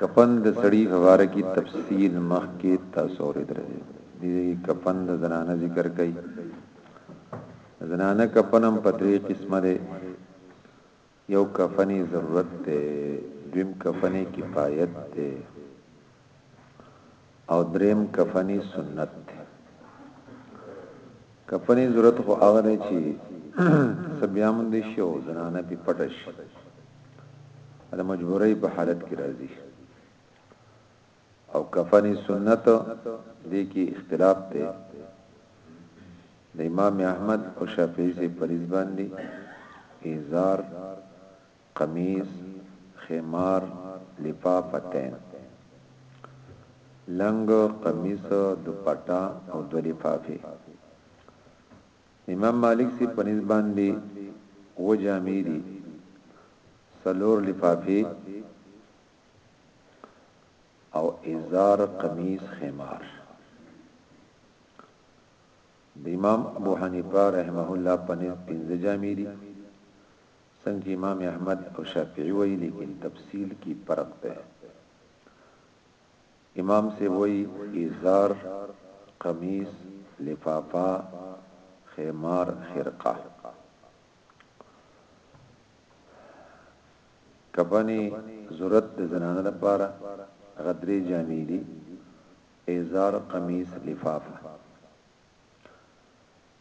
کفن د سړي په باره کي تفصيل مخکي تاسو اورېدلی دی. دې ځای کي کفن د زنانه ذکر کوي. د زنانه کفن هم په درې قسمه دی. يو کفن ضرورت دی. دويم کفن کفايت دی. او دریم کفنی سنت دی کفنی ضرورت خو هغه دی چې سبیامن دی شو زنانه په پټه شي د مجبورۍ په حالت کې راځي او کفنی سنت دی کې اختلاف دی د امام احمد او شافعي سي پریز باندې ایزار قمیص، خمار، لفافه تین، لنګ، قمیص، دوپټه او دوه لفافې. د امام مالک صیب په نس باندې اووه جامې دي، څلور لفافې او ازار، قمیص، خمار. د امام ابو حنیفه رحمه الله په نس پنځه جامې دي، څنګه امام احمد او شافعی وایی لیکن تفصیل کی فرق دی امام صاحب وایی ازار قمیص لفافه خیمار خرقه کبنی ضرورت د زنانه لپاره غدری جامې دي ازار قمیص لفافه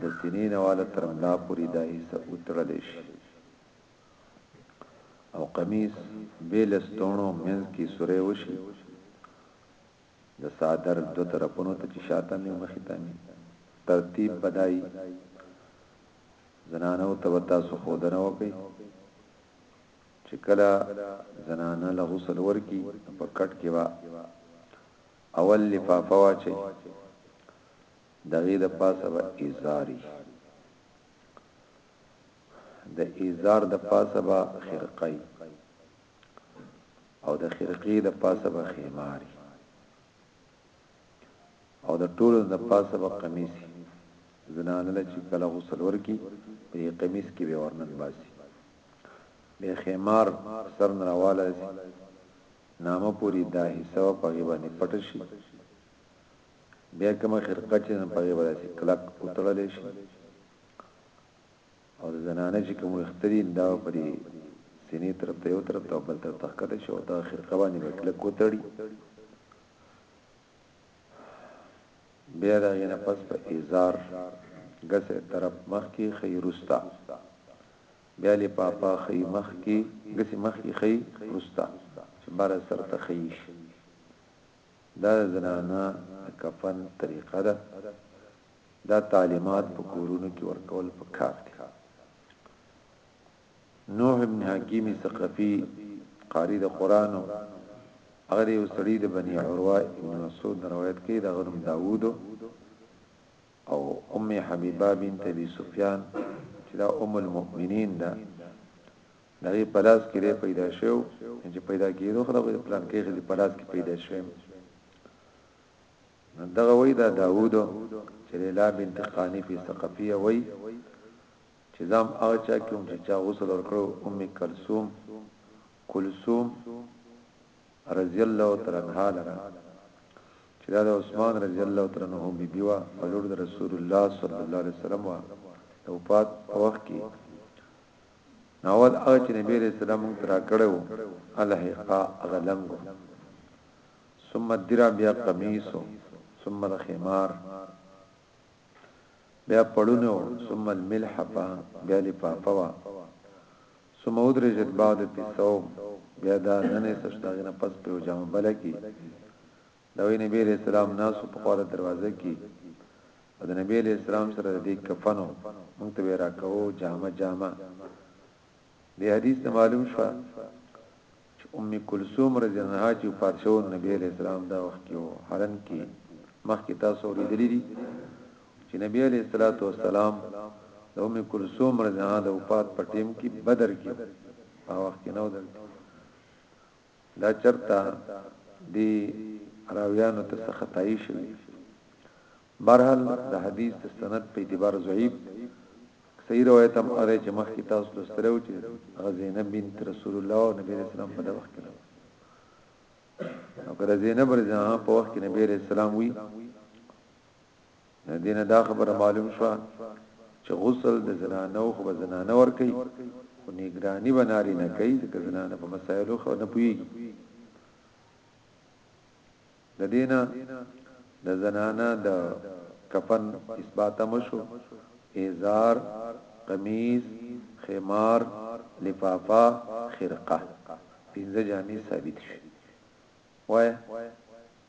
د سینې نه والا تر ملا پورې دا حصه وتړل شي او قمیص به لستونو منځ کې سره وشي د صادر دو طرفونو ته چې شاته مې مخې ته مې ترتیب بدای زنانو ته وتا سو خودنه وکي چې کله زنانه له غسل ورکی په کټ کې وا اول لفافه واچي د هغې د پاسه به ازار وي د ازار د پاسه به خرقه وي او د خرقې د پاسه به خیمار وي او د ټولو د پاسه به قمیص وي زنانه له چې کله غسل ورکی په قمیص کې به ورنن باسي به خیمار سر نراواله نامه پوری دا حصہ په غیبه نه پټ شي بیا کومه خرقه چې په هغه باندې سي کلک وتړل شي او د زنانه چې کوم اختري دا په دې سینې طرف ته یو طرف ته بل طرف ته کته شو دا خرقه باندې کلک وتړي بیا دا غنه پس په ازار غسه طرف مخ کې خیرستا بیا لې پاپا خی مخ کې غسه مخ کې خی رستا چې بار سر ته خیش دا د زنانه د کفن طریقه ده دا تعلیمات په کورونو کې ورکول پکار دي نوح ابن حکیم ثقفی قاری د قران او هغه یو سړی د بنی عروه ابن مسعود روایت کوي د غنم داوود او ام حبیبه بنت ابي سفیان چې دا ام المؤمنین ده دغه په لاس کې لري پیدا شو چې پیدا کیدو خو د پلان کې غلي په لاس کې پیدا شوم نو دغه وای دا داوود چې لا بنت قانی فی ثقفیه وای چې زم او چا کوم چې چا غسل ورکړو ام کلثوم کلثوم رضی الله تعالی عنها لرا چې دا عثمان رضی الله تعالی عنہ بی بیوا فلور رسول الله صلی الله علیه وسلم وا وفات وخت کې ناول هغه چې نبی عليه السلام موږ ته راکړی وو الحقا هغه لنګ وو ثم الدرع بیا قمیص ثم الخمار بیا پړونه ثم الملحفه بیا لفافه وا ثم ادرجت بعد فی الثوب بیا دا ننې سشتاغنه پس په جامه بلکی د وی نبی علیه السلام ناست وو په خوا د دروازه کی او د نبی علیه السلام سره د دی کفن وو مونږ ته به راکوو جامه جامه دی حدیث نه معلوم شو چې ام کلثوم رضی الله عنها چې وفات شو نبی علیه السلام دا وخت کې وو حالن کې مخکې تاسو اوریدلی دي چې نبی علیه الصلاۃ والسلام د ام کلثوم رضی الله عنها د وفات په ټیم کې بدر کې په وخت کې نو دلته دا چرته دی راویانو ته څه خطایی شوی دی برحال د حدیث د سند په اعتبار ضعیف صحیح روایت هم اره چې مخکې تاسو لسترو چې غزینب بنت رسول الله او نبی رسول الله په دغه وخت کې او کله زینب رضی الله په وخت کې نبی رسول الله وی نه دینه دا خبره معلوم شوه چې غسل د زنانو خو به زنانه ور کوي خو نگرانی به ناری نه کوي ځکه زنانه په مسایلو خو نه پويږي د دینه د زنانه د کفن اثبات مشو ازار قمیص خمار لفافه خرقه پنځه جامې ثابت شي وای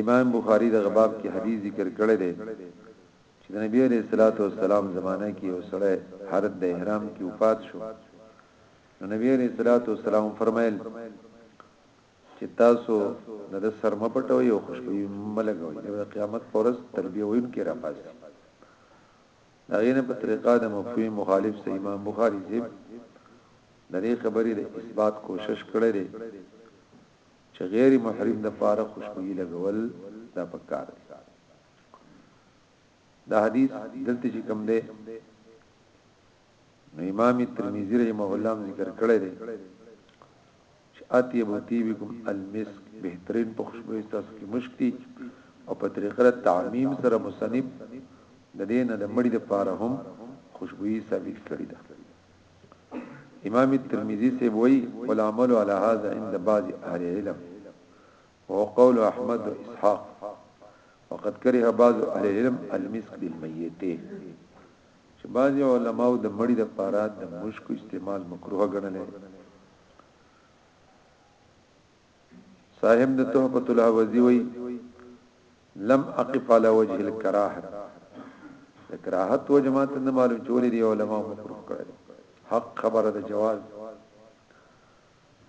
امام بخاری دغه باب کې حدیث ذکر کړی دی چې د نبی علیه الصلاۃ والسلام زمانه کې یو سړی حالت د احرام کې وفات شو نو نبی علیه الصلاۃ والسلام فرمایل چې تاسو نه د سر مپټوي او خوشبوئی ملګوي د قیامت پرز تربیه وین کې راپاسي دا غینه په طریقه د مفهوم مخالف سه امام بخاری زیب د دې خبرې د اثبات کوشش کړی دی چه غیر محرم د پاره خوشبویی لګول دا په کار دی دا حدیث دلته چې کوم دی نو امام ترمذی رحمه الله ذکر کړی دی چې اطیب طیبکم المسک بهترین په خوشبوئی تاسو کې مشک دی او په طریقه تعمیم سره مصنف د دین د مړی د پاره هم خوشبوئی ثابت کړی ده امام الترمذي سے وی والعمل على هذا عند بعض اهل العلم وهو قول احمد واسحاق وقد كره بعض اهل العلم المسك بالميت چې بعض علماء د مړي د پاره د مشک استعمال مکروه ګڼل صاحب د تحفة الاحوذی وای لم اقف على وجه الكراهه د کراهت وجه ماته نه معلوم چولې دی علماء مکروه کړل حق خبره د جواز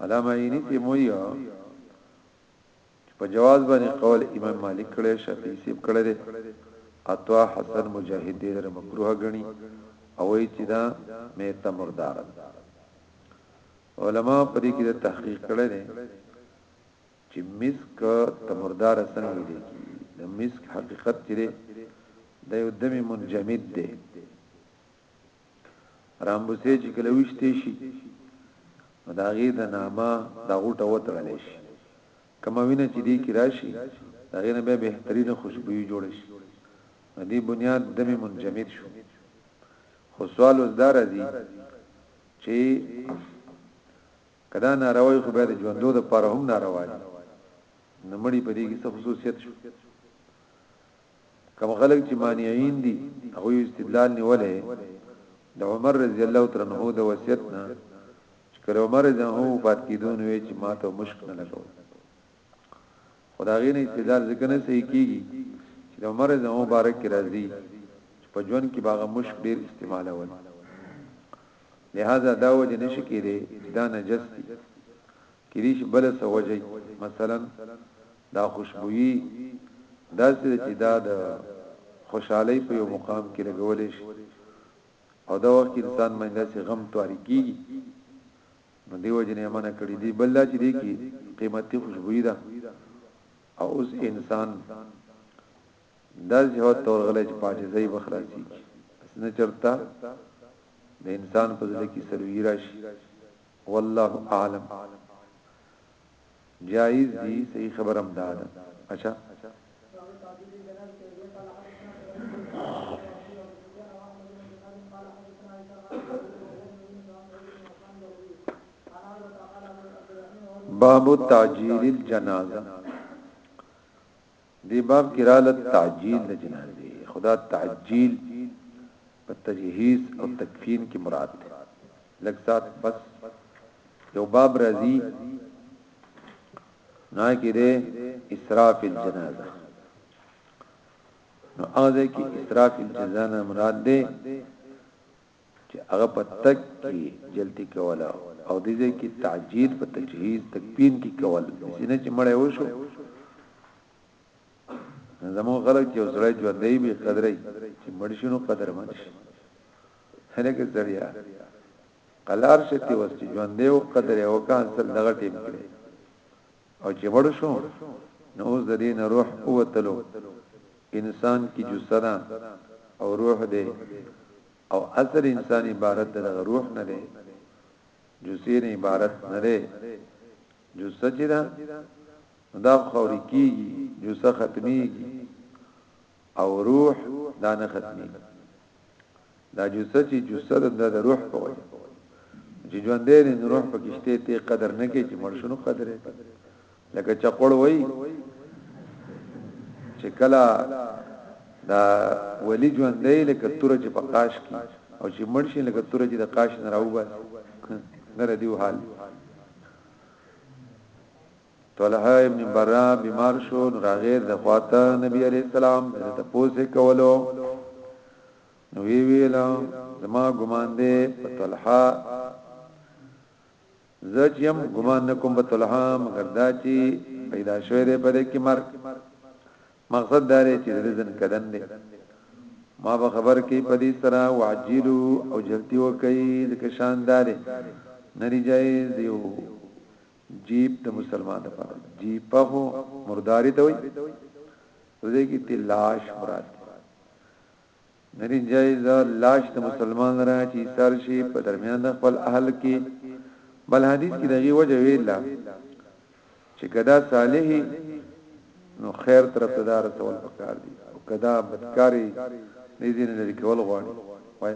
علامه عینی ته مویا په جواز باندې قول امام مالک کړي شافعی سیب کړي دي اتوا حسن مجاهد دې در مکروه غني او ای چې دا مې تمردار علماء په دې کې د تحقیق کړی دی چې مسک ته مردار څنګه ویل کیږي د مسک حقیقت چې دی د یو دم منجمد دی رامبوسه چې کله وشته شي دا غي د نامه د غټه وتړل شي کما وینه چې دی کې راشي دا غي نه به بهترینه خوشبوئی جوړ شي دې بنیاد دمه منجمد شو خو سوال اوس دا راځي چې کدا ناروای خو به د ژوندو د پاره هم ناروای نو مړی په دې کې څه خصوصیت شو کوم خلک چې مانعين دي هغه استدلال نیولې د عمر رضی الله تعالی عنہ د وصیت نه چې کله عمر رضی الله وفات کیدون وی چې ما ته مشک نه لګو خو د هغې نه استدلال ځکه نه صحیح کېږي چې د عمر رضی الله مبارک کې راځي چې په ژوند کې به هغه مشک ډېر استعمالول لهذا دا وجه نشي کېدی چې دا نجس دي کېدی شي بل څه وجه مثلا دا خوشبويي داسې چې دا د خوشحالۍ په یو مقام کې لګول شي او دا وخت انسان باندې سي غم تاریکی نو دیو جنې منع کړی دی بل دا چې دی کی قیمتي خوشبوئی ده او اوس انسان دا جهاد تور غلې چې پاجې ځای بخلاصي اسنه چرتا د انسان په ځل کې سروي راشي والله اعلم جائز دي صحیح خبر هم دا ده اچھا باب تعجیل الجنازه دې باب کې رااله تعجیل د جنازې خدا تعجیل په تجهیز او تکفین کې مراد ده لکسات بس یو باب راځي نه کې ده اسراف الجنازه نو اځه کې اسراف الجنازه مراد ده چې هغه په تک کې جلتی کول او دې ځای کې تعجیل په تجهیز تکبین کې کول سینه چې مړې وشو زمو غلط چې وسړی ژوندې به قدرې چې مړ شنو قدر مړ شي هرګه ذریعہ قلار شتی وس چې ژوندې او قدرې او کانسل دغه ټیم کړي او چې مړ شو نو اوس د دین روح اوتلو انسان کی جسه ده او روح ده او اصل انسان عبارت ده دغه روح نه ده جسه نه عبارت نه ده جسه چې ده دا خوري کیږي جسه ختميږي او روح دا نه ختمي دا جوسه چې جوسه د روح په وجه چې ژوند دې نه روح په کشته ته قدر نه کې چې مړ شنو قدر لکه چقړ وای چې کلا دا ولی ژوند دی لکه تور چې په قاش کې او چې مړ شي لکه تور چې د قاش نه راوباسي نه ردیو حال طلحه ابن برا بیمار شو نو راغیر د خواته نبی علیہ السلام د تپوسه کولو نو وی ویلا زما ګمان دی په طلحه زچیم ګمان نکوم په طلحه مگر دا چې پیدا شوی دی په دې کې مرګ مقصد دا دی چې رزن کدن دی ما به خبر کې په دې سره وعجلو او جلتی وکي د کشاندار نری جایز دیو جیب د مسلمان لپاره جیپه خو مرداری ته وي ورته کې ته لاش مراد نری جایز لاش د مسلمان را چې سر شي په درمیان د خپل اهل کې بل حدیث کې دغه وجه ویلا چې کدا صالح نو خیر طرف ته دار سوال پکار دي او کدا بدکاری دې دې نه لري کول غواړي وای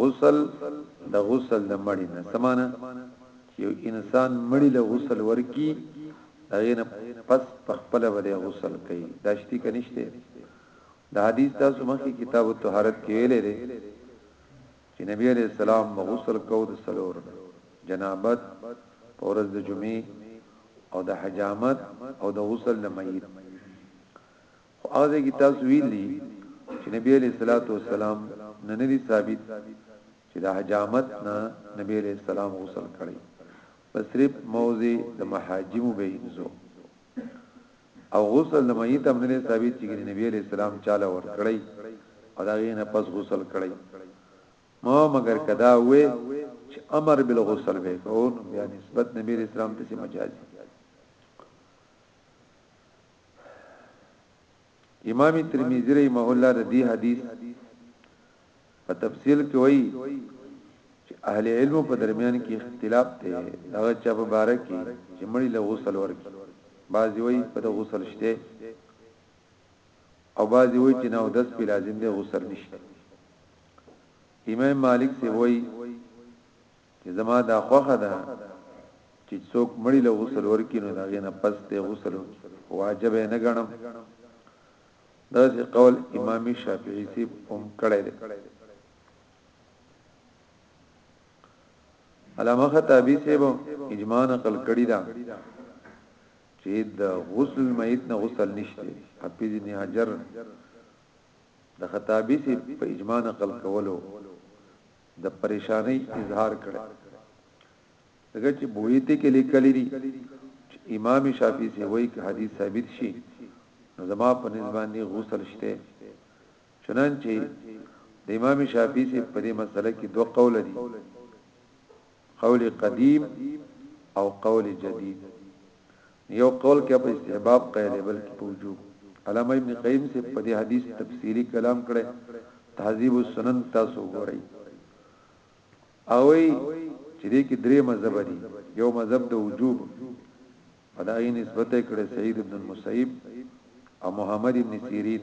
غسل د غسل د مړی نه څه معنی چې یو انسان مړی له غسل ورکی دغه نه پس په خپل باندې غسل کوي دا شتی کنيشته د حدیث تاسو مخکې کتاب الطهارت کې ویلې ده چې نبی عليه السلام غسل کو د سلور جنابت پورز د جمعې او د حجامت او د غسل د میت خو هغه ځای کې تاسو ویلي چې نبی علیه الصلاۃ والسلام نه نه دي ثابت چې د حجامت نه نبی علیه السلام غسل کړي بس صرف موضع د محاجم به انزو او غسل د میت هم نه ثابت چې نبی علیه السلام چاله ور کړی او دا غینه پس غسل کړی ما مگر کدا وې چې امر بالغسل به کو بیا نسبت نبی علیه السلام ته مجازي امام ترمذی رحمه الله د دې حدیث په تفصیل کې وایي چې اهل علم په درمیان کې اختلاف دی دا چې په باره کې چې مړی له غسل ورکی بعضی وایي په غسل شته او بعضی وایي چې نو داس په لازم دی غسل نشته امام مالک سی وایي چې زما دا خوښه ده چې څوک مړی له غسل ورکی نو داغه نه پس ته غسل واجب نه ګڼم دا سي قول امام شافعي سي هم کړی دی علامه خطابي سي به اجماع نقل کړی دا چې د غسل میت نه غسل نشته حفیظ ابن حجر د خطابي سي په اجماع نقل کولو د پریشانۍ اظهار کړی ځکه چې بویته کې لیکلي دي چې امام شافعي سي وایي که حدیث ثابت شي نو زما په نسبت نه غسل شته چنانچه د امام شافعي سي په دې مسله کې دوه قول دي قول قدیم او قول جدید یو قول کې په استحباب قید بل کې په وجوب علامه ابن قیم سے په دې حدیث تفصیلی کلام کړي تهذیب السنن تاسو ګورئ او چې دې کې درې مذهب دي یو مذهب د وجوب په دغه نسبت کړي سعید ابن المسیب او محمد ابن سیرین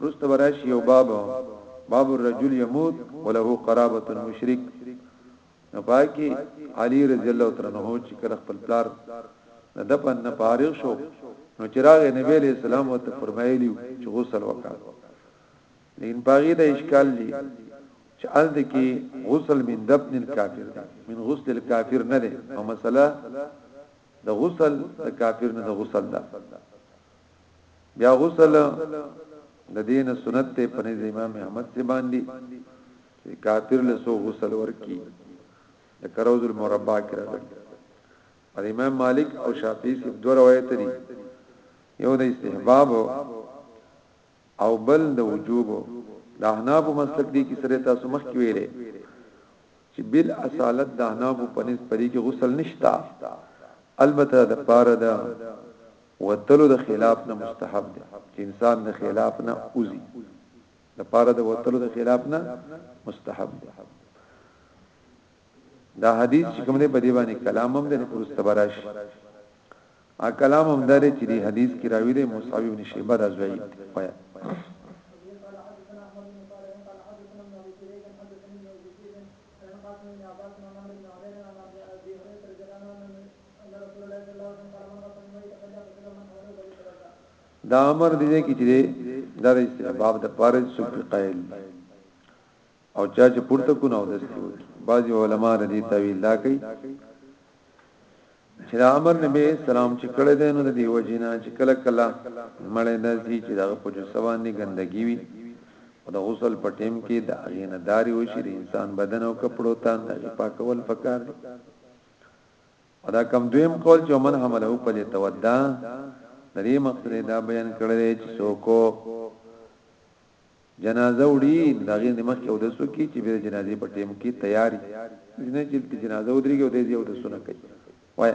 وروسته به راشي یو باب باب الرجل يموت وله قرابه المشرک نو پاکي علي رضی الله تعالی عنہ چې کله خپل پلار د دفن نه فارغ شو نو چراغ نبی له سلام او ته فرمایلی چې غسل وکړه لیکن باغی د اشکال دی چې ال د کې غسل من دفن الكافر دی من غسل الكافر نه دی او مسله د غسل د کافر نه د غسل ده بیا غسل د دین سنت ته په نزد امام احمد سے باندې چې کافر له سو غسل ورکی د کروز المربع کې راغلی پر امام مالک او شافعی سے دو روایت دي یو د استحباب او بل د وجوب د احناف مسلک دي کې سره تاسو مخ کې ویلې چې بل اصالت د احناف په نس پرې کې غسل نشتا البته د پاره د وتلو د خلاف نه مستحب دی چې انسان د خلاف نه اوزي د پاره د وتلو د خلاف نه مستحب دی دا حدیث چې کوم دی په دی باندې کلام هم د پرستبراش ا کلام هم درې چې دی حدیث کې راوی دی مصعب ابن شیبه د زوید وایا Thank you. دا امر دې کې چې دا استحباب د پاره سوق قائل او چا چې پورته کو نو دستي وي بعضي علما د دې تعویل لا کوي چې دا امر نبی سلام چې کړه دې نو د دې وجینا چې کله کله مړې د دې چې دا په جو سوان نه ګندګي وي او د غسل په ټیم کې د اغینه داری وشي د انسان بدن او کپړو تان د پاکول پکار دي او دا کم دویم قول چې ومن حمله په دې تودا درې مقصد دا بیان کړل چې څوک جنازه وړي دا غي د مخ او د سو کې چې به جنازې په ټیم کې تیاری نه چې جنازه ودرېږي او د یو د سونه کوي وای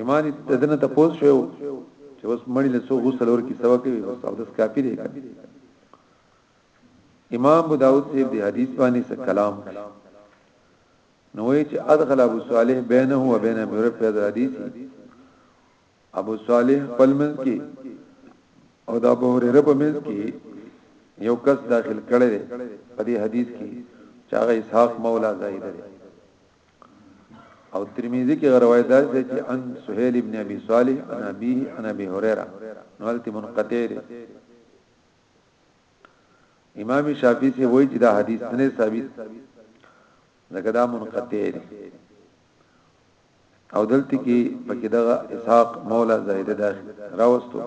ایمان ددنه ته پوس شو چې اوس مړی له څو غسل ور کی سوا کوي بس او داس کافی دی امام ابو داود سے دی حدیث باندې څه کلام نو وی چې ادخل ابو صالح بینه و بین ابي هريره په حدیث ابو صالح پلمن کې او د ابو هريره په منځ کې یو کس داخل کړي په دې حدیث کې چې هغه اسحاق مولا زاهد دی او ترمذی کې روایت ده چې ان سهيل ابن ابي صالح ان ابي ان ابي هريره نوالت منقطع ده امام شافعي سي وایي چې دا حدیث نه ثابت ځکه دا منقطع ده او دلته کې پکې دغه اسحاق مولا زائده ده راوستو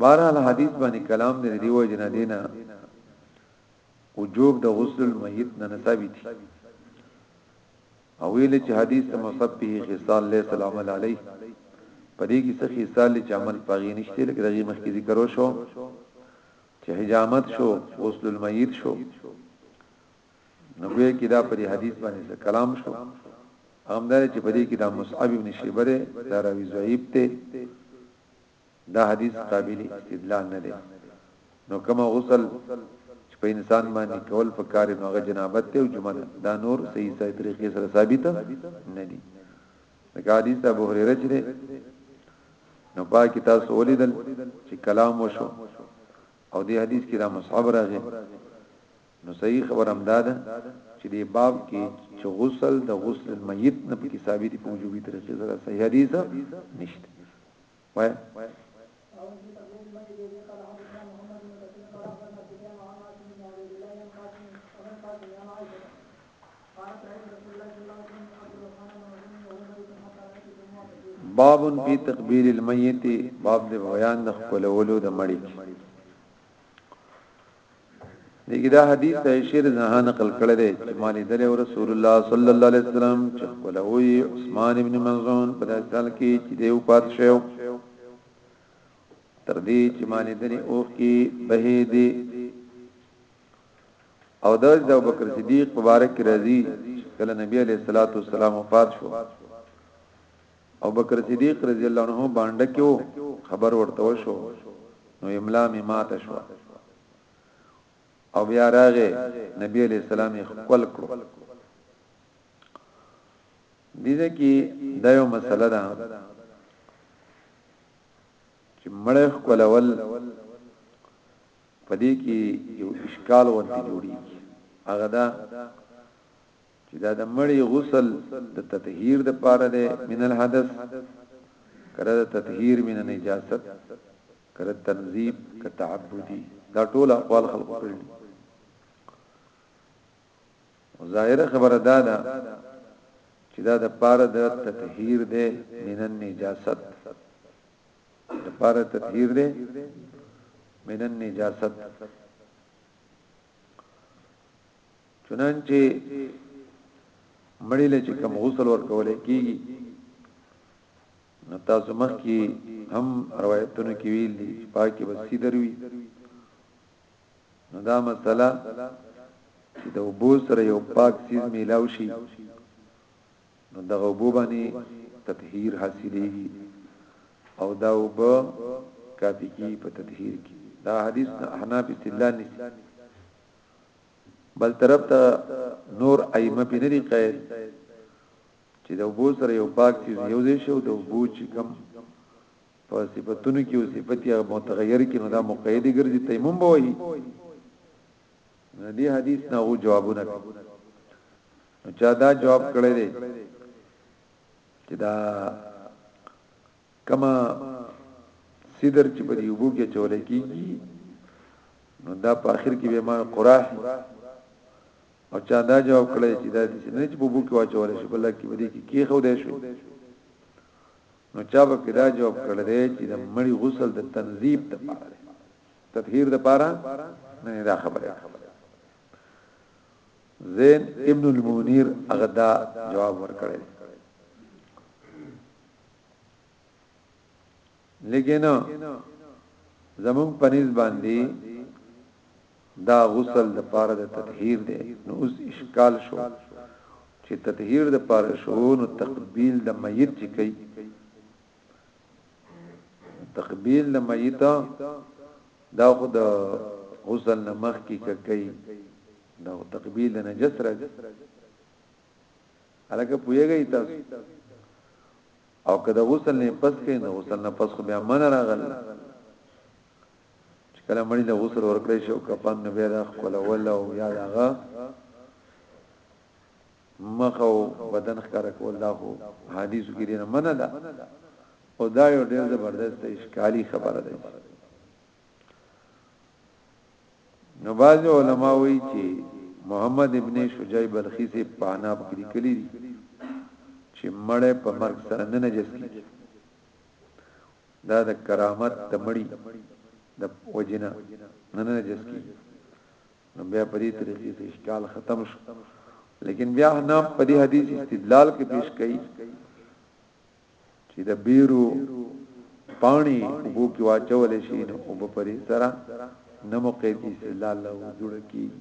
بارحال حدیث باندې کلام دې دی وای جنا دینا وجوب د غسل المیت نه ثابت دي او ویل چې حدیث ته مصبه خصال ليس العمل علی پدې کې څه خصال چې عمل پاغي نشته لکه دغه مخکې ذکر وشو چې حجامت شو غسل المیت شو نو به کې دا په حدیث باندې څه کلام شو همدار چې په دې کې دا مصعب ابن شیبره دا راوی ضعیف ته دا حدیث قابل استدلال نه دی نو کومه غسل چې په انسان باندې کول پکاره نو هغه جنابت ته او جمعه دا نور صحیح صحیح طریقې سره ثابت نه دي دا حدیث ابو هريره چې نو پاکي تاسو ولیدل چې کلام وشو او دې حدیث کې دا مصحب راغی نو صحیح خبر هم داده چې دې باب کې چې غسل د غسل میت نه پکې ثابت په وجوبي طریقې سره صحیح حدیث نشته وای باب فی تقبیل المیت باب د بیان د خپلولو د مړی دغه دا حدیث د شیر زه نقل کړی دی چې مالی دلی او رسول الله صلی الله علیه وسلم چې خپلوی عثمان ابن منزون په داسې حال کې چې دیو پات شو تر دې چې مالی دلی اوخ کې بهې دی او د ابو بکر صدیق مبارک رضی کله نبی علیہ الصلوۃ والسلام وفات شو ابوبکر صدیق رضی الله عنه باندې کې وو خبر ورته وشو نو املا می ماته شو او بیا راغه نبی علیہ السلام خپل کړو دې دې کې دا یو مسله ده چې مړ خپل اول پدې کې یو اشکال ورته جوړي هغه دا چې دا د مړی غسل د تطهیر د پاره ده من الحدث کړه د تطهیر من نجاست کړه تنظیب کړه تعبدی دا ټول اقوال خلق کړل ظاهر خبره دا ده چې دا د پاره د تطهیر ده من النجاست د پاره تطهیر ده من النجاست چنانچه مړی له چې کوم غسل ورکول کیږي نو تاسو مخ کې هم روایتونو کې ویل دي چې پاکي بسې دروي نو دا مسله چې د وبو سره یو پاک سیز میلاو شي نو دغه وبو باندې تطهیر حاصلېږي او دا وب کافی کی په تطهیر کې دا حدیث نه حناف استدلال نشي بل طرف ته نور ائمه پې ندي قائل چې د وبو سره یو پاک چیز یو ځای شو د وبو چې کم په صفاتونو کې او صفت یا متغیر کې نو دا مقید ګرځي تیمم به وایي دې حدیث نه وو جوابونه نو چا دا جواب کړی دی چې دا کومه سیدر چې په دې وبو کې چول کېږي نو دا په اخر کې به ما قراح او چا دا جواب کړی چې دا چې نه چې په وبو کې واچول شي بل کې به دې کې کې خو دې شو نو چا به پیدا جواب کړی دی چې د مړي غسل د تنظیف د پاره دی تطهیر د پاره نه دا خبره زین ابن المنیر هغه دا جواب ورکړی لیکن زمون پنځ باندې دا غسل د پاره د تطهیر دی نو اوس اشکال شو چې تطهیر د پاره شو نو تقبیل د میت چې کوي تقبیل د میت دا خو د غسل نه مخکې کوي دا تقبیل د نجس راځي الکه پویږی تاسو او کله غسل نه پس کې نو غسل نه پس خو بیا من راغل چې کله مړی له غسل ورکړې شو کفن نه بیا راخ کوله ولا او یا داغه مخو بدن ښکار کول دا خو حدیث کې نه منه ده او دا یو ډېر زبردست اشکالی خبره ده نو باز علماء وی چې محمد ابن شجاع بلخی سے پاناب کې لیکلي دي چې مړې په مرګ سره نه نجس کی دا د کرامت د مړی د وجنا نه نجس کی نو بیا په دې طریقې سره اشکال ختم شو لیکن بیا نه په دې حدیث استدلال کې پیش کړي چې د بيرو پاڼې اوبو کې واچول شي نو اوبه پرې سره نه مقید استدلال له جوړ کیږي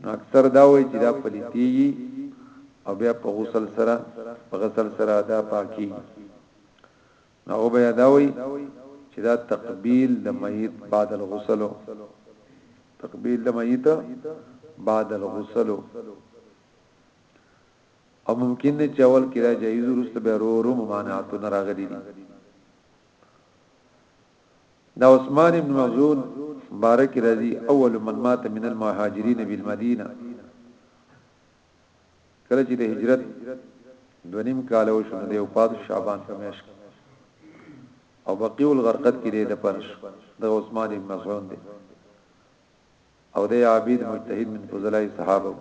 نو اکثر دا وایي چې دا پلیتی او بیا په غسل سره په غسل سره دا پاکي نو او بیا دا وایي چې دا تقبیل د میت بعد الغسل تقبیل د میت بعد الغسل او ممکن دی چې اول کې دا جایز ورسته به رو رو ممانعتونه راغلي دي دا عثمان ابن مغزون بارک رضی اول من مات من المهاجرین بالمدینه کله چې د هجرت دونیم کال او شنو دی او پات شعبان په میش او بقیع الغرقد کې دی د پنځ د عثمان ابن مغزون دی او دی عابد مجتهد من فضلاء صحابه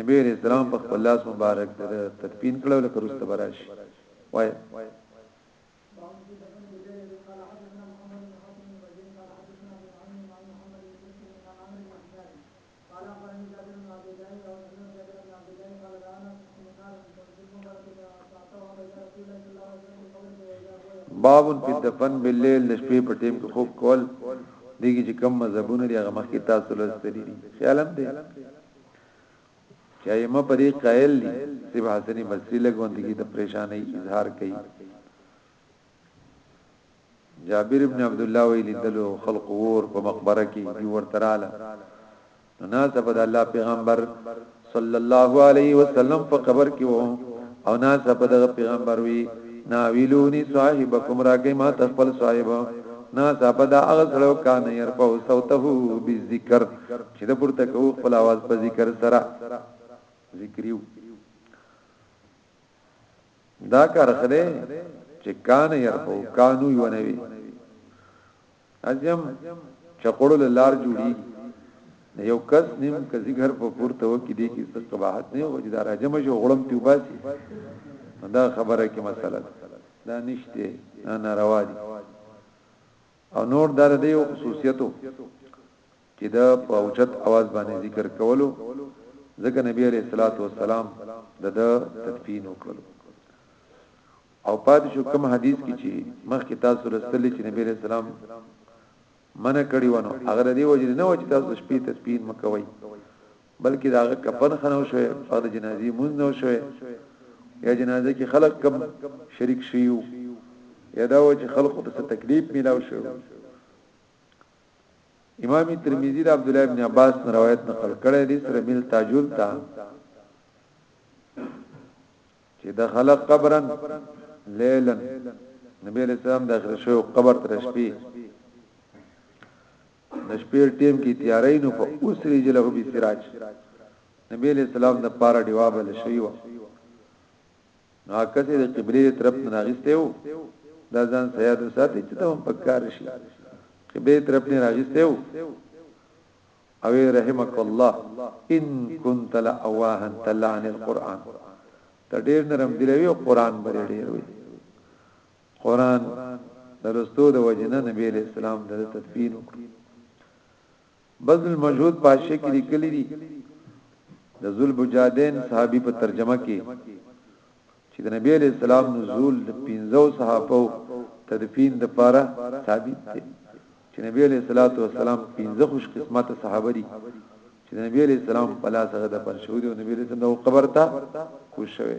نبی علیہ السلام په خپل لاس مبارک د تدفین کړو لکه رسته براش وای باب په دفن بالليل د شپې په ټیم کې خوب کول دغه چې کم مذهبونه دی هغه مخکې تاسو لستري دي خیالم دی چې ائمه په دې قائل دي چې حسن بصری لګوندګي د پریشانې اظهار کوي جابر ابن عبد الله ویلی دلو خلق ور په مقبره کې دی ورتراله نو ناس د بد الله پیغمبر صلی الله علیه وسلم په قبر کې وو او ناس د بد پیغمبر وی نا ویلونی صاحبکم راګی ما تخپل صاحب نا سپدا اغه سره کان ير په صوته به ذکر چې د پورته کو خپل आवाज په ذکر سره ذکریو دا کار خره چې کان يرفو کانو یو نه وي اجم چقړو لار جوړي یو کس نیم کزي گھر په پورته و کې دي کې څه قباحت نه و چې دا راجم شو غړم تی وباسي دا خبره کې مسله دا نشته نه ناروا دي او نور در دی خصوصیتو کې ده په اوچت اواز باندې ذکر کولو ځکه نبی علیه الصلاة والسلام د ده تدفین وکړلو او پاتې شو کوم حدیث کې چې مخکې تاسو رسول چې نبی رسول سلام منع کړی ونه هغه دی وجه نه و چې تاسو شپې تدفین مکوي بلکې داغه کفن خنو شوی فرض جنازي مونږ نو شوی یا جنازه کې خلق کم شریک شيو یا دا و چې خلقو ته تکلیف ملاو شو امام ترمذی د عبد الله ابن عباس نه روایت نقل کړی دی سره مل تاجل تا چې د خلق قبرن لیلن نبی علیہ السلام د اخر شو قبر تر شپې د شپې ټیم کې تیارې نو په اوسری جله به سراج نبی علیہ السلام د پاره دیوابل شوی و نو عکس یې د قبلې د طرف نه راغسته و دا ځان سیاد وساتي چې دا هم پکار شي قبلې طرف نه راغسته و او رحمک الله ان كنت لاواها تلعن القران ته ډېر نرم دی وی قران بر ډېر وی قران درستو د وجنه نبی اسلام د تدفین وکړ بذل المجهود په حاشیه کې لیکلي دي د ذوالبجادین صحابي په ترجمه کې چې د نبی علی السلام نزول د 15 صحابه تدفین د پاره ثابت دی چې نبی علیہ الصلوۃ والسلام پنځه خوش قسمت صحابه دي چې نبی علیہ السلام په لاس هغه د پنځه شو دي او نبی علیہ السلام قبر ته کوشوي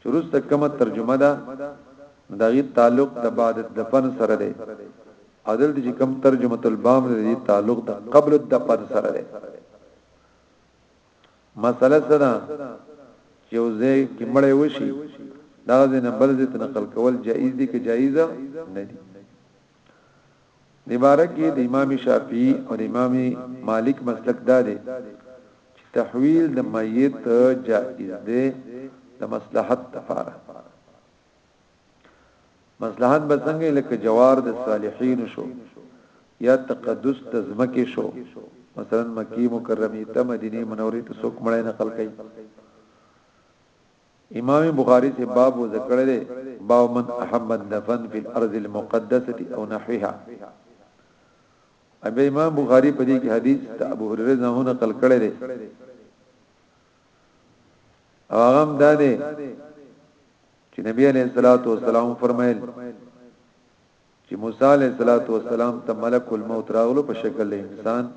چې وروسته کومه ترجمه ده نو د هغې تعلق د بعد الدفن سره دی او دلته چې کوم ترجمه البام ده د دې تعلق د قبل الدفن سره دی مسله څه ده چې وزې کې مړې وشي دا ځنه بل ځای ته نقل کول جایز دي که جایز نه دي دې باره کې د امام شافعي او د امام مالک مسلک دا دی چې تحویل د میت جائز دی د مصلحت لپاره مصلحت به څنګه لکه جوار د صالحین شو یا تقدس د زمکه شو مثلا مکی مکرمه ته مدینه منوره ته څوک مړی نقل کړي امام بخاری چې باب وضع کړی دی باب من احب الدفن فی الارض المقدسه او نحوها ابي امام بخاری په دې کې حدیث ته ابو هريره نه نقل کړی دی او هغه هم دا دی چې نبی علیہ الصلوۃ والسلام فرمایل چې موسی علیہ الصلوۃ والسلام ته ملک الموت راغلو په شکل انسان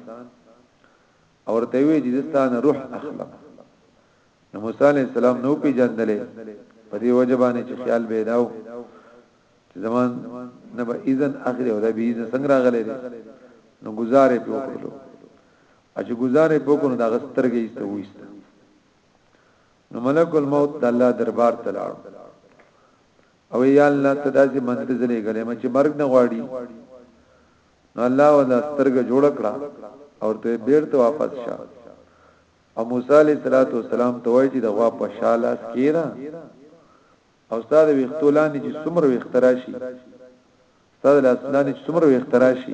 اور ته وی چې دستانه روح اخلم نو موسی علی السلام نو پیجندلې په دې وجبانه چې خیال به داو چې زمان نه به اذن اخلي او دا به اذن څنګه راغلي نو گزارې په وکړو چې گزارې په وکړو دا غسترګې ایسته وېسته نو ملک الموت د الله دربار ته لاړ او یا الله تداسي منځلې غلې مې چې مرګ نه غواړي نو الله ولا سترګه جوړ کړه او ته بیرته واپس شه او موسی علیه السلام ته وایي چې د غوا په شالاس کېره او ستاسو ویختو لاندې چې څومره ویخت راشي ستاسو لاس لاندې چې څومره ویخت راشي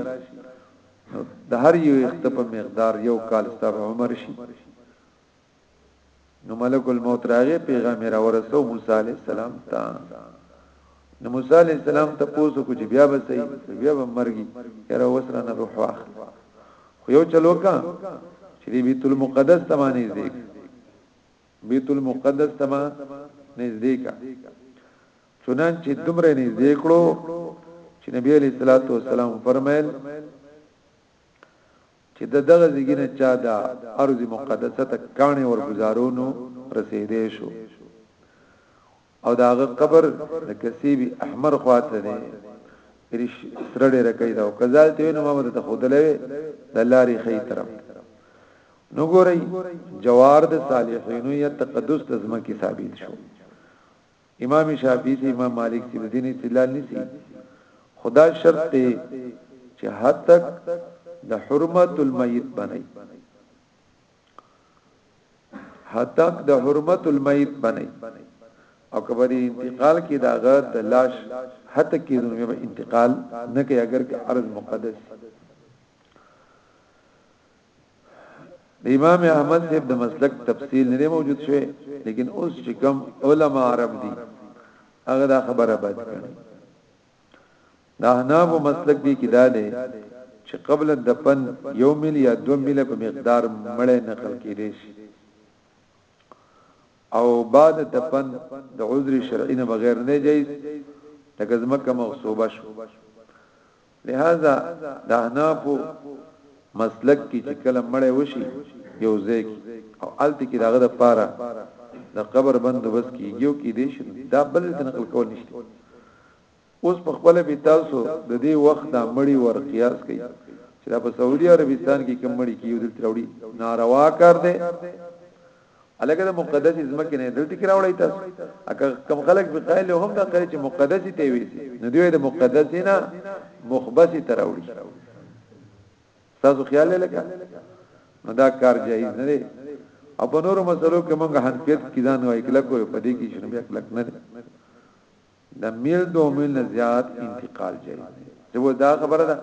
د هر یو ویخت په مقدار یو کال ستاسو عمر شي نو ملک الموت راغی پیغام را ورسو موسی علیه السلام ته نو موسی علی السلام ته پوسو کو چې بیا به سي بیا به مرګي یره وسره نه روح واخ خو یو چلو کا چې دی بیت المقدس ته باندې دې بیت المقدس ته ما نږدې کا چنانچې دومره نږدې کړو چې نبی علی صلوات و سلام فرمایل چې د دغه ځګینه چا د ارض مقدسه ته کانه ور گزارونو رسیدې شو او د هغه قبر د کسیبی احمر خواته دی ریش سره ډیره کوي دا کزال ته نو ما ته خودلې د لارې خې طرف نو ګورئ جوار د صالحینو یا تقدس د زمکه ثابت شو امام شافعی سی امام مالک سی دین استدلال نسی خدا شرط ته چې حد تک د حرمت المیت بنئ هتک د حرمت المیت بنئ او کبه دی انتقال کی داغه د لاش هتک کی دنیا به انتقال نه کوي اگر که ارض مقدس د امام احمد صاحب د مسلک تفصیل نه موجود شوی لیکن اوس چې کوم علما عرب دي هغه دا خبره بد کړي د احناف مسلک دی کې دا دی چې قبل الدفن یو مل یا دو مل په مقدار مړې نقل کېدې شي او بعد دفن د عذر شرعي نه بغیر نه جایز لکه زمکه مغصوبه شو لہذا د احناف مسلک کې چې کله مړې وشي یو ځای او الته کې داغه د پاره د قبر بندوبست کیږي او کې دې شي دا بل څه نقل کول نشته اوس په خپل به تاسو د دې وخت دا مړی ور قیاس کړئ چې دا په سعودي عربستان کې کوم مړی کیو دلته راوړي ناروا کار دی الګا د مقدس ځمکې نه دلته کې راوړی تاسو اګه کم خلک به قائل هم دا کوي چې مقدسي ته وي نو دوی د مقدسي نه مخبسي تر راوړي تاسو خیال لکه نو دا کار جایز نه دی او په نورو مسلو کې موږ حنفیت کې ځان وایي کله کوی په دې کې شنو بیا کلک نه د میل دوه میل نه زیات انتقال جایز نه دی ځکه دا خبره ده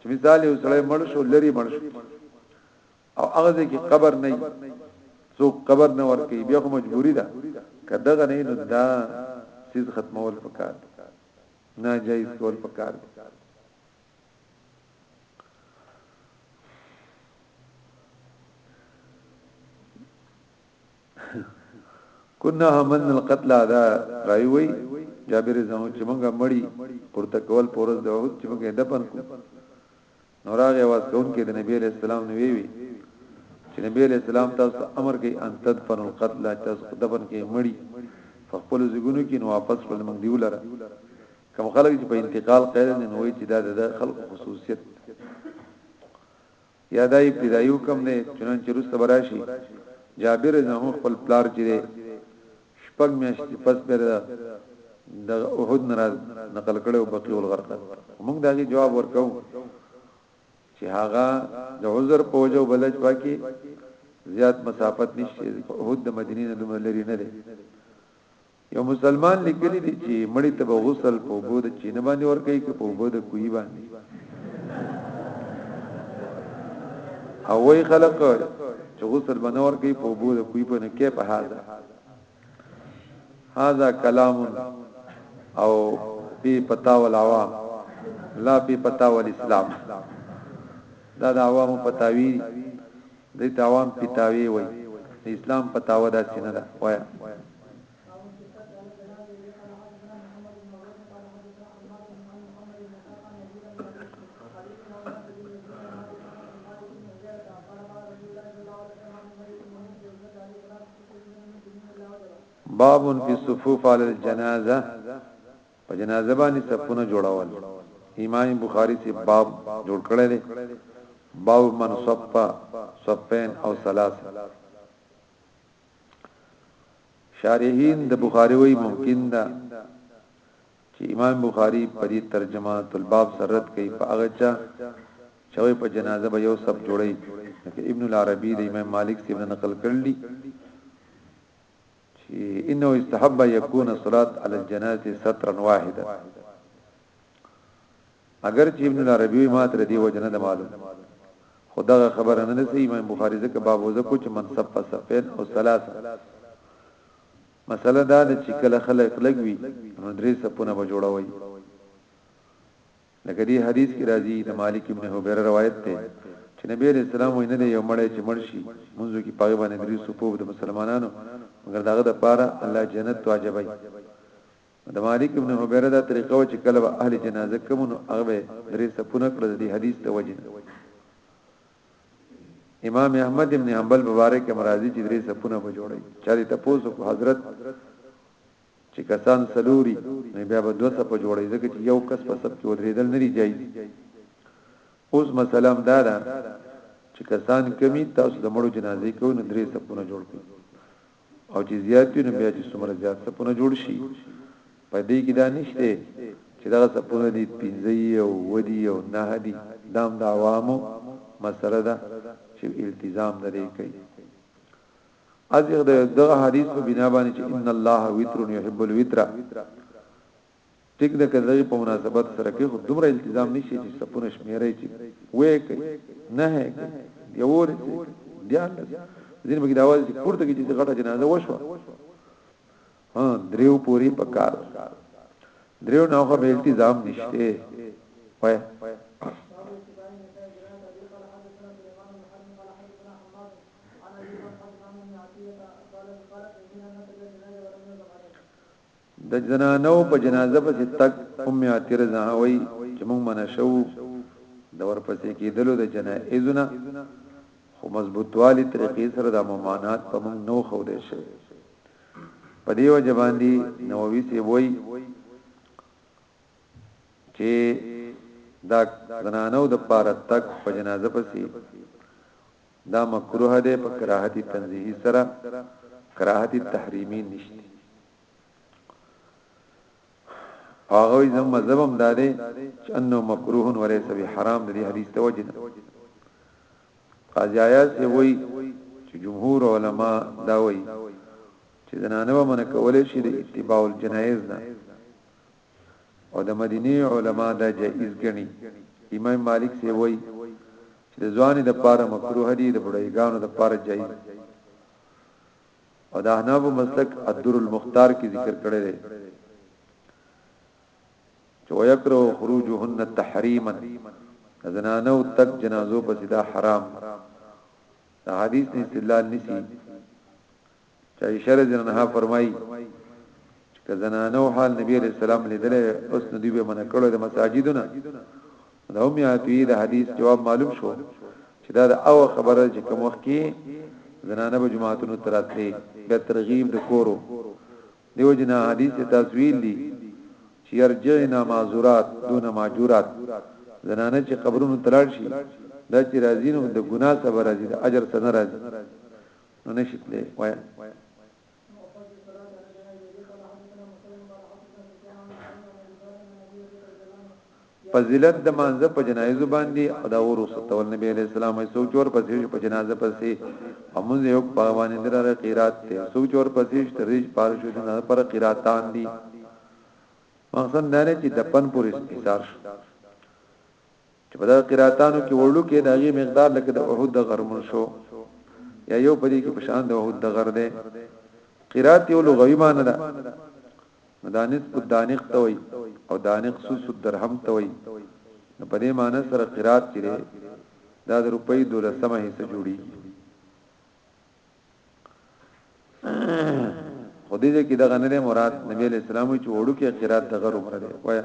چې مثال یو سړی مړ شو لري مړ شو او هغه ځکه قبر نه څو قبر نه ورکی بیا خو مجبوری ده کله غنه نو دا سیز ختمول پکار نه جایز کول پکار دی کنا من القتل دا راوی وی جابر زمو چې مونږه مړی پورته کول پورز د وحود چې مونږه دپن کو نوراغه واس کون کې د نبی علیہ السلام نو وی وی چې نبی علیہ السلام تاسو امر کوي ان تدفن القتل تاسو دفن کې مړی فخپل زګونو کې نو واپس ول مونږ دیو لره کوم خلک چې په انتقال قید نه وي چې دا د خلکو خصوصیت یا دا ابتدایي حکم دی چنانچه وروسته به راشي جابر رضی الله عنه خپل پلار چې دی شپږ میاشتې پس بیا د احد نه راز نقل کړی او بقیع الغرقد موږ دا غي جواب ورکو چې هغه د عذر په وجه او بلج باقي زیات مسافت نشته احد د مدینې نه دومره لري نه دی یو مسلمان لیکلی دی چې مړی ته به غسل په وبو د چینه باندې ور کوي که په وبو د کوی باندې او وی خلق چې غسل باندې ور کوي په وبو د کوی په نه کې په هاذا هاذا کلام او په پتا ول عوام لا په پتا ول اسلام دا د عوام پتاوی دی ته عوام پیتاوی وایی د اسلام پتاوه داسی نه ده وایه. باب فی الصفوف علی الجنازه په جنازه باندې صفونه جوړول امام بخاری سی باب جوړ کړی دی باب من صف صفين او ثلاث شارحین د بخاری وی ممکن ده چې امام بخاری په دې ترجمه الباب سرت کوي په هغه چا چوي په جنازه به یو سب جوړي ابن العربی د امام مالک سی نقل کړلی چی انه استحب ان يكون الصلاه على الجنازه سطرا واحدا اگر چې ابن العربی ما تر دی وجنه د معلوم خدغه خبره نه نسی امام بخاری ځکه باب وزه کو چې منصب صفین او ثلاثه مسله دا ده چې کله خلک لګوي نو درې صفونه به جوړوي لکه دې حديث کي راځي د مالک ابن حويره روايت دی چي نبي عليه السلام وايي نه دی يو مړی چي مړ شي لمونځ وکړي په هغه باندي درې صفوف د مسلمانانو مګر د هغه د پاره الله جنت ته واجبوي نو د مالک ابن حويره دا طريقه وه چي کله به اهل جنازه کوم نو هغه به درې صفونه کړل د دې حديث د وجه نه امام احمد ابن حنبل مبارک مرازی چې درې صفونه به جوړي چاري تاسو کو حضرت چې کسان څلور وي نو بیا به دوه صفه جوړوي ځکه چې یو کس په صف کې ودرېدل نه دی جایز اوس مسله هم دا ده چې کسان کمی تاسو د مړو جنازې کوي نو درې صفونه جوړ کړئ او چې زیات وي نو بیا چې څومره زیات صفونه جوړ شي په دې کې دا نشته چې دا صفونه دي پنځه او ودی او نه دي دام د عوامو مسله ده چې التزام لري کوي اذیخ د دغه حدیث په بنا باندې چې ان الله وتر يحب الوتر ټیک د کذې په مناسبت سره کې خو دومره التزام نشي چې سپونه شمیرې چې وې کوي نه هي یور سي بیا ځین بګی داواز چې پورته کې چې غټه جنازه وشو ها دریو پوری پکار دریو نه خو به التزام نشته وای د جنانو په جنازه پسې تک ام عطر زهوي چې موږ منشو د ورپسې کېدلو د جنایزونه خو مضبوطوالي طریقې سره د ممانات په موږ نو خو دې شي په دې وجه باندې نووي سی وای چې دا زنانو د پاره تک په جنازه پسې دا مکروه دی په کراهت تنزیهی سره کراهت تحریمی نشته هغه زم مذهب هم دا دی چې انه مکروه وليس به حرام دی حدیث ته وجه قاضی آیات سی وای چې جمهور علما دا وای چې زنانه به من کولای شي د اتباع الجنایز نه او د مدینه علما دا جائز ګڼي امام مالک سی وای چې د ځواني د پاره مکروه دي د بډایګانو د پاره جائز او د احناف مسلک الدر المختار کې ذکر کړی دی چې ويکره خروجهن تحریما زنانه او تک جنازو پسې دا حرام دا حدیث نه استدلال نسی عائشه رضی الله عنها فرمایي چې کزنانو حال نبی عليه السلام لیدل اوس نو دی به منع کړو د مساجدونه د هم یاتوی د حدیث جواب معلوم شو چې دا د او خبره چې کوم وخت کې زنانه به جماعتونو تراتلې به ترغیب د کورو دیو جنا حدیث تاسویل دي چې ارجعنا معذورات دون ماجورات زنانه چې قبرونو تلل شي دا چې راځي نو د ګناه سره راځي د اجر سره راځي نو نه شي تللی وایه. فضیلت د مانزه په جنایزو باندې او دا ورو ستول نبی علیہ السلام ای سو چور پسې په جنازه پسې امون یو په باندې دراره قیرات ته سو چور پسې تریج پار شو نه پر قیراتان دي مقصد دا نه چې دپن پورې انتظار شو چې په دغه قراتانو کې وړوکې د هغې مقدار لکه د احد د غرمون شو یا یو پدې کې پشان د احد د غر ده قرات یو لغوي معنی ده مدانس په دانق ته وي او دانق سوس درهم ته وي نو په دې معنی سره قرات چې دا د روپۍ دولسمه حصہ جوړي خو دې کې دغه نه مراد نبی له اسلام چې وړو کې قرات دغه عمر دی وایا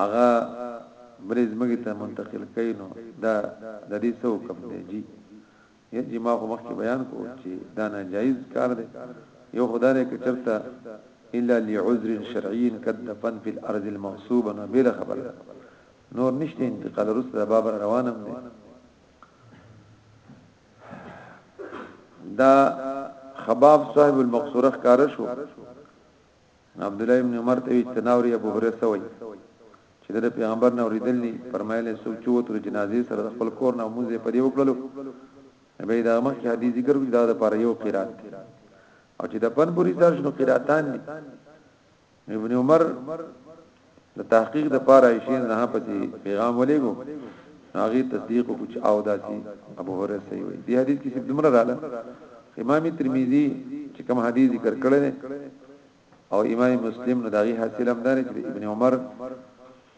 هغه بلې ځمکې ته منتقل کړئ نو دا د دې څه حکم دی جی یت جی ما خو مخکې بیان کو چې دا ناجایز کار دی یو خدای دې کې چرته الا لعذر شرعي قد دفن في الارض المغصوبه نه بل خبر ده نور نشته انتقال رسل د باب روانم دی دا خباب صاحب المقصوره کار شو نو عبدالله ابن عمر ته وی ته ناوری ابو هريره څه وای چې د پیغمبر نه اوریدل دي فرمایلی څوک چې وته د جنازې سره د خپل کور نه موږ په دې وکړلو به دا مخ کې حدیث ذکر وکړ دا د پاره یو قرات دی او چې د پن پوری ځار شنو قراتان دي ابن عمر د تحقیق د پاره عائشه نه پتی پیغام ولېګو هغه تصدیق کو چې او داسي ابو هريره صحیح وي دی حدیث کې څه دمر رااله امام ترمذی چې کوم حدیث ذکر کړل او امام مسلم نو داغي حاصل هم دار چې ابن عمر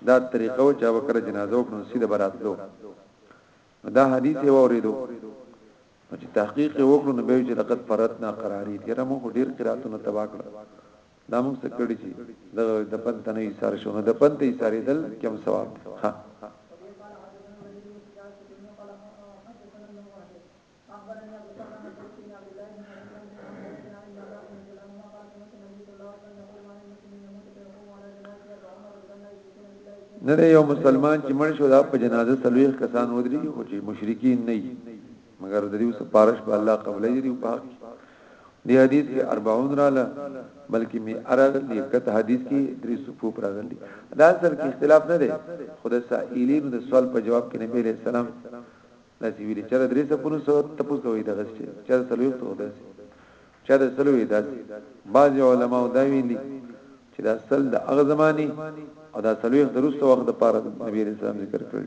دا طریقه او چا وکړه جنازه او نو سیده براتلو دا حدیث یې اوریدو چې تحقیق وکړو نو به چې لقد فرتنا قراری تیر مو ډیر قراتونه تبا کړ دا موږ څه کړی چې دغه د پن ته نه ایثار شو نو د پن ته ایثارېدل کوم ثواب دی ها نه نه یو مسلمان چې مړ شو دا په جنازه سلويخ کسان ودري او چې مشرکین نه وي مګر د دې سپارښت به الله قبلې لري په حق دی حدیث کې اربعون رااله بلکې می ارغ لیکت حدیث کې درې صفوف راغلي دا سر کې اختلاف نه دی خدای سائلین د سوال په جواب کې نبی علیہ السلام داسې ویلي چې درې صفونو سو تاسو کوي دغه چې چا سلوي ته داسې چا د سلوي داسې بعض علما دا ویلي چې دا سل د هغه زماني او دا سلوي د روسو وخت لپاره نبی علیہ السلام ذکر کړل